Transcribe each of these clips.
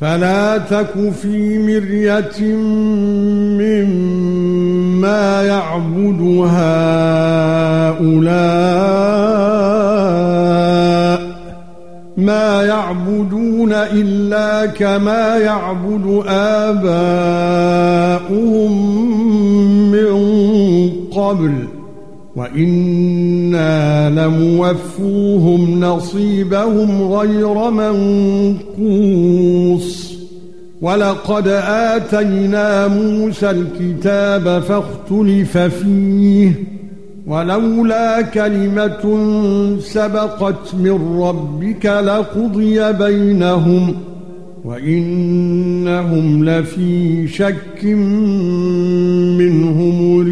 فلا تك في مرية مما يعبد هؤلاء ما يعبدون إلا كما يعبد آباؤهم من قبل. وَإِنَّا لَمُوَفُّوهُمْ نَصِيبَهُمْ غَيْرَ مَنقُوصٍ وَلَقَدْ آتَيْنَا مُوسَى الْكِتَابَ فَاخْتُلِفَ فِيهِ وَلَوْلَا كَلِمَةٌ سَبَقَتْ مِنْ رَبِّكَ لَقُضِيَ بَيْنَهُمْ وَإِنَّهُمْ لَفِي شَكٍّ مِنْهُ مُرِيبٍ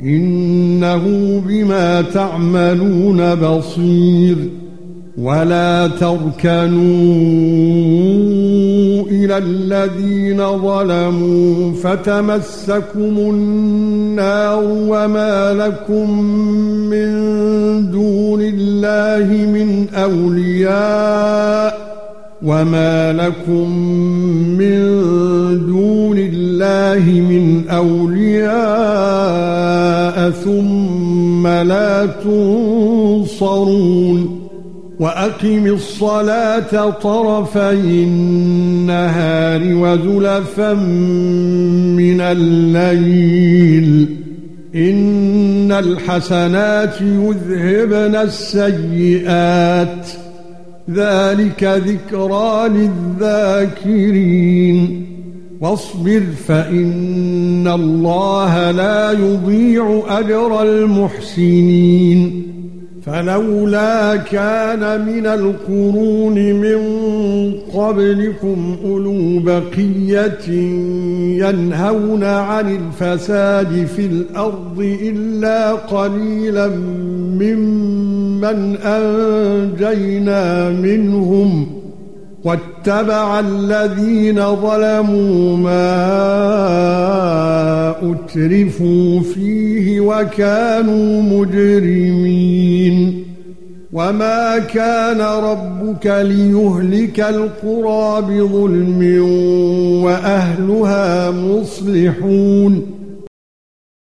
إنه بما تعملون بصير ولا تركنوا إلى الذين ظلموا فتمسكم النار وما لكم من دون الله من أولياء وما لكم من ثم لا تنصرون وأقم الصلاة طرفي النهار وزلفا من الليل إن الحسنات يذهبن السيئات ذلك ذكرى للذاكرين واصبر فإن الله لا يضيع أجر المحسنين. فلولا كان من القرون من قبلكم أولو بقية ينهون عن الفساد في الأرض إلا قليلا ممن أنجينا منهم. واتبع الذين ظلموا ما أترفوا فيه وكانوا مجرمين وما كان ربك ليهلك القرى بظلم وأهلها مصلحون